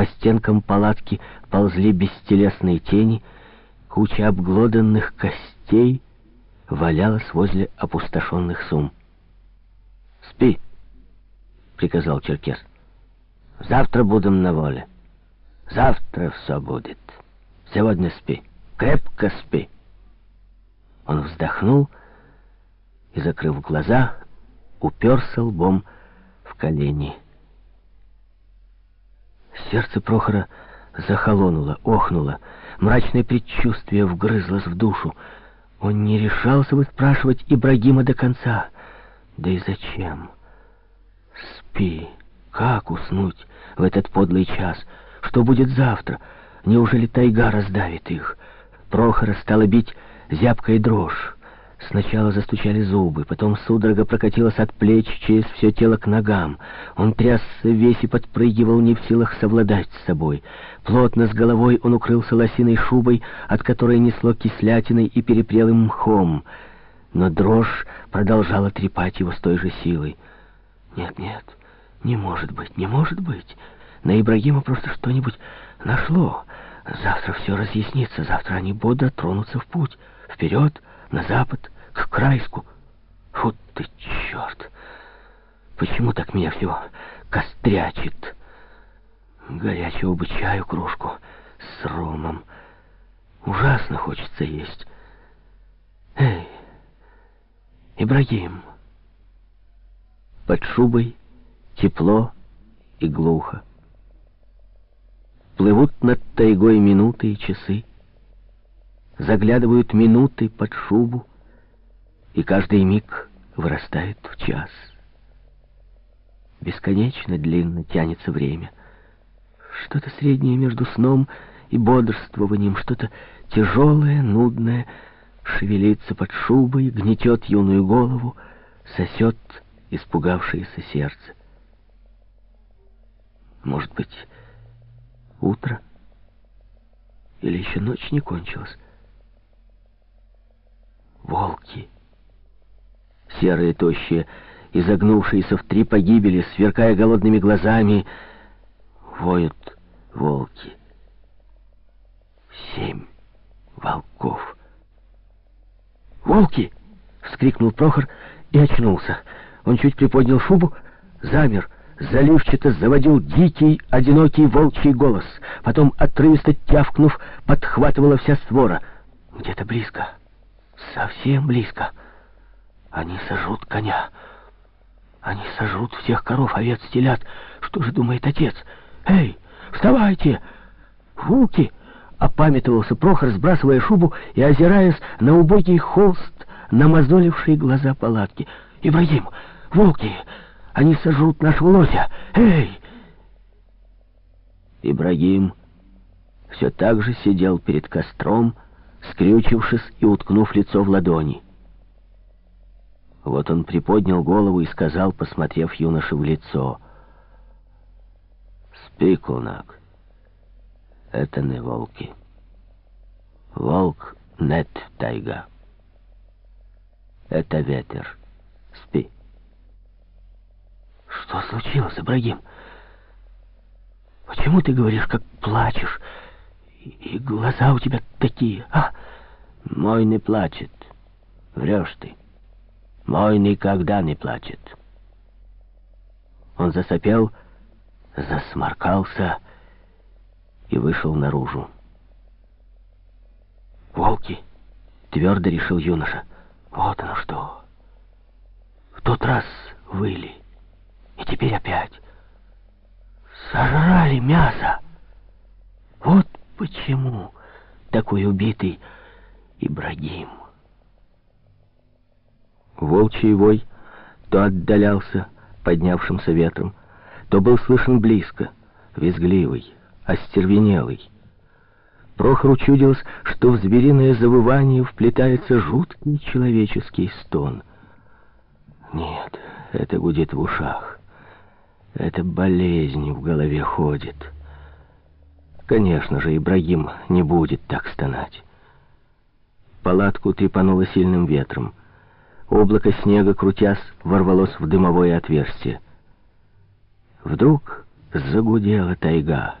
По стенкам палатки ползли бестелесные тени, куча обглоданных костей валялась возле опустошенных сум. «Спи!» — приказал Черкес. «Завтра будем на воле. Завтра все будет. Сегодня спи. Крепко спи!» Он вздохнул и, закрыв глаза, уперся лбом в колени. Сердце Прохора захолонуло, охнуло. Мрачное предчувствие вгрызлось в душу. Он не решался выспрашивать Ибрагима до конца. Да и зачем? Спи. Как уснуть в этот подлый час? Что будет завтра? Неужели тайга раздавит их? Прохора стала бить зябкая дрожь. Сначала застучали зубы, потом судорога прокатилась от плеч через все тело к ногам. Он трясся весь и подпрыгивал, не в силах совладать с собой. Плотно с головой он укрылся лосиной шубой, от которой несло кислятиной и перепрелым мхом. Но дрожь продолжала трепать его с той же силой. «Нет, нет, не может быть, не может быть. На Ибрагима просто что-нибудь нашло. Завтра все разъяснится, завтра они бодро тронутся в путь. Вперед!» на запад, к Крайску. Вот ты черт! Почему так меня все кострячит? Горячего бы чаю кружку с ромом. Ужасно хочется есть. Эй, Ибрагим! Под шубой тепло и глухо. Плывут над тайгой минуты и часы заглядывают минуты под шубу, и каждый миг вырастает в час. Бесконечно длинно тянется время. Что-то среднее между сном и бодрствованием, что-то тяжелое, нудное, шевелится под шубой, гнетет юную голову, сосет испугавшееся сердце. Может быть, утро? Или еще ночь не кончилась? волки. Серые, тощие, изогнувшиеся в три погибели, сверкая голодными глазами, воют волки. Семь волков. «Волки!» — вскрикнул Прохор и очнулся. Он чуть приподнял шубу, замер, заливчато заводил дикий, одинокий волчий голос. Потом, отрывисто тявкнув, подхватывала вся свора. Где-то близко. Совсем близко. Они сожрут коня. Они сожрут всех коров, овец, телят. Что же думает отец? Эй, вставайте! Волки! Опамятовался Прохор, сбрасывая шубу и озираясь на убогий холст, намазоливший глаза палатки. «Ибрагим! Волки! Они сожрут нашего лося! Эй!» Ибрагим все так же сидел перед костром, скрючившись и уткнув лицо в ладони. Вот он приподнял голову и сказал, посмотрев юноше в лицо, «Спи, кунак, это не волки. Волк нет тайга. Это ветер. Спи». «Что случилось, Ибрагим? Почему ты говоришь, как плачешь?» И глаза у тебя такие, а? Мой не плачет. Врешь ты. Мой никогда не плачет. Он засопел, засморкался и вышел наружу. «Волки!» — твердо решил юноша. «Вот оно что! В тот раз выли, и теперь опять. Сожрали мясо! Вот Почему такой убитый Ибрагим? Волчий вой то отдалялся поднявшимся ветром, то был слышен близко, визгливый, остервенелый. Прохору чудилось, что в звериное завывание вплетается жуткий человеческий стон. Нет, это гудит в ушах. Это болезнь в голове ходит. Конечно же, Ибрагим не будет так стонать. Палатку трепануло сильным ветром. Облако снега, крутясь, ворвалось в дымовое отверстие. Вдруг загудела тайга.